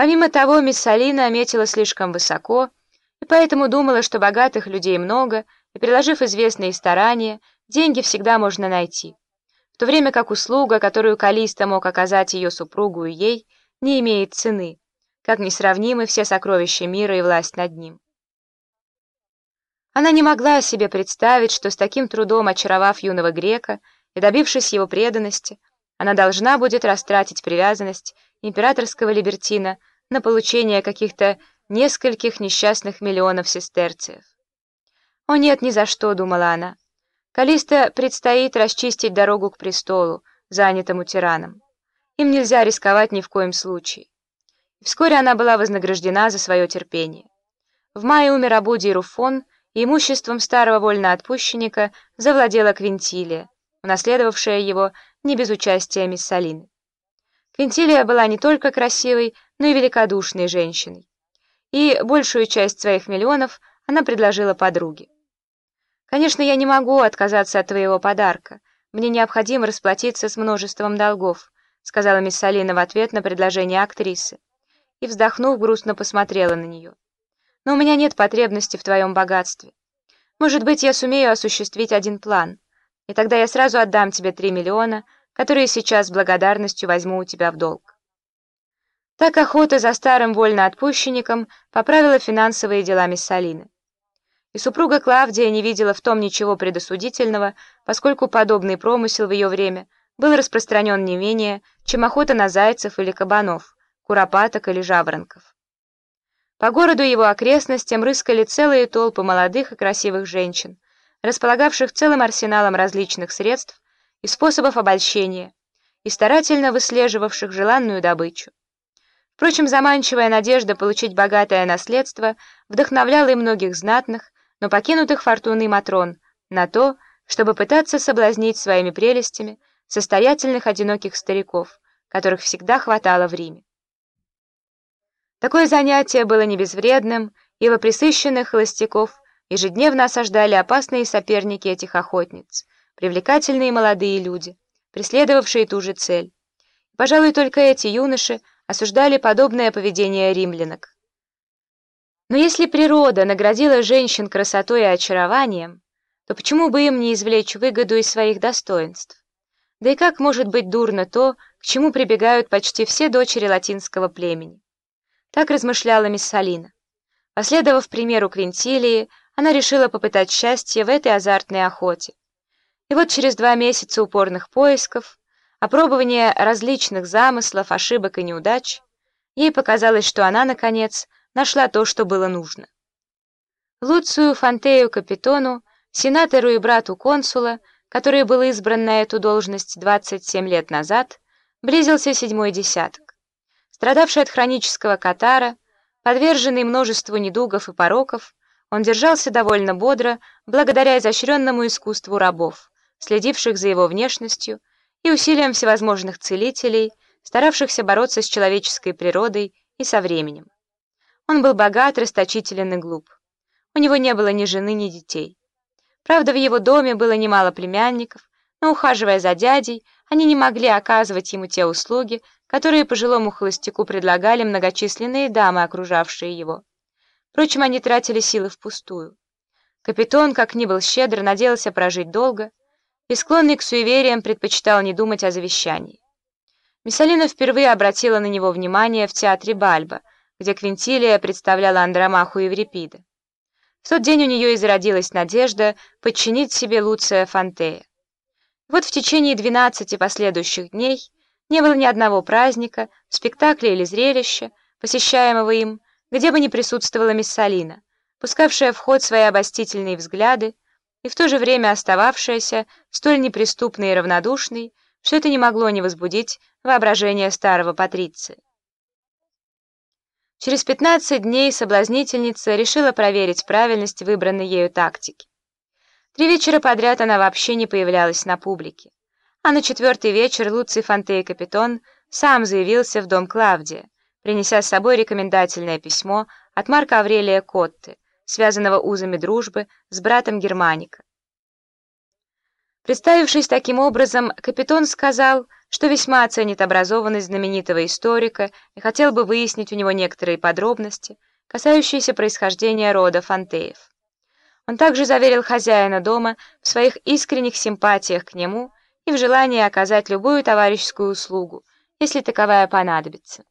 Помимо того, мисс Салина метила слишком высоко, и поэтому думала, что богатых людей много, и, приложив известные старания, деньги всегда можно найти, в то время как услуга, которую Калиста мог оказать ее супругу и ей, не имеет цены, как несравнимы все сокровища мира и власть над ним. Она не могла себе представить, что с таким трудом очаровав юного грека и добившись его преданности, она должна будет растратить привязанность императорского либертина на получение каких-то нескольких несчастных миллионов сестерциев. «О нет, ни за что», — думала она. Калиста предстоит расчистить дорогу к престолу, занятому тираном. Им нельзя рисковать ни в коем случае. вскоре она была вознаграждена за свое терпение. В мае умер Абудий Руфон, и имуществом старого вольноотпущенника завладела Квинтилия, унаследовавшая его не без участия Миссалины. Квинтилия была не только красивой, но и великодушной женщиной. И большую часть своих миллионов она предложила подруге. «Конечно, я не могу отказаться от твоего подарка. Мне необходимо расплатиться с множеством долгов», сказала Миссалина в ответ на предложение актрисы. И, вздохнув, грустно посмотрела на нее. «Но у меня нет потребности в твоем богатстве. Может быть, я сумею осуществить один план, и тогда я сразу отдам тебе три миллиона, которые сейчас с благодарностью возьму у тебя в долг. Так охота за старым вольноотпущенником поправила финансовые дела Миссалины. И супруга Клавдия не видела в том ничего предосудительного, поскольку подобный промысел в ее время был распространен не менее, чем охота на зайцев или кабанов, куропаток или жаворонков. По городу и его окрестностям рыскали целые толпы молодых и красивых женщин, располагавших целым арсеналом различных средств и способов обольщения, и старательно выслеживавших желанную добычу. Впрочем, заманчивая надежда получить богатое наследство вдохновляла и многих знатных, но покинутых фортуной Матрон на то, чтобы пытаться соблазнить своими прелестями состоятельных одиноких стариков, которых всегда хватало в Риме. Такое занятие было не безвредным, ибо присыщенных холостяков ежедневно осаждали опасные соперники этих охотниц, привлекательные молодые люди, преследовавшие ту же цель. Пожалуй, только эти юноши осуждали подобное поведение римлянок. Но если природа наградила женщин красотой и очарованием, то почему бы им не извлечь выгоду из своих достоинств? Да и как может быть дурно то, к чему прибегают почти все дочери латинского племени? Так размышляла Миссалина. Последовав примеру Квинтилии, она решила попытать счастье в этой азартной охоте. И вот через два месяца упорных поисков, опробования различных замыслов, ошибок и неудач, ей показалось, что она, наконец, нашла то, что было нужно. Луцию Фантею Капитону, сенатору и брату консула, который был избран на эту должность 27 лет назад, близился седьмой десяток. Страдавший от хронического катара, подверженный множеству недугов и пороков, он держался довольно бодро благодаря изощренному искусству рабов следивших за его внешностью, и усилиям всевозможных целителей, старавшихся бороться с человеческой природой и со временем. Он был богат, расточителен и глуп. У него не было ни жены, ни детей. Правда, в его доме было немало племянников, но, ухаживая за дядей, они не могли оказывать ему те услуги, которые пожилому холостяку предлагали многочисленные дамы, окружавшие его. Впрочем, они тратили силы впустую. Капитон, как ни был щедр, надеялся прожить долго, и склонный к суевериям предпочитал не думать о завещании. Миссалина впервые обратила на него внимание в театре Бальба, где Квинтилия представляла Андромаху Еврипида. В тот день у нее изродилась надежда подчинить себе Луция Фантея. Вот в течение 12 последующих дней не было ни одного праздника, спектакля или зрелища, посещаемого им, где бы не присутствовала Миссалина, пускавшая в ход свои обостительные взгляды, и в то же время остававшаяся столь неприступной и равнодушной, что это не могло не возбудить воображение старого патриция. Через 15 дней соблазнительница решила проверить правильность выбранной ею тактики. Три вечера подряд она вообще не появлялась на публике, а на четвертый вечер Луций Фонтей Капитон сам заявился в дом Клавдия, принеся с собой рекомендательное письмо от Марка Аврелия Котты, связанного узами дружбы с братом Германика. Представившись таким образом, капитан сказал, что весьма оценит образованность знаменитого историка и хотел бы выяснить у него некоторые подробности, касающиеся происхождения рода Фантеев. Он также заверил хозяина дома в своих искренних симпатиях к нему и в желании оказать любую товарищескую услугу, если таковая понадобится.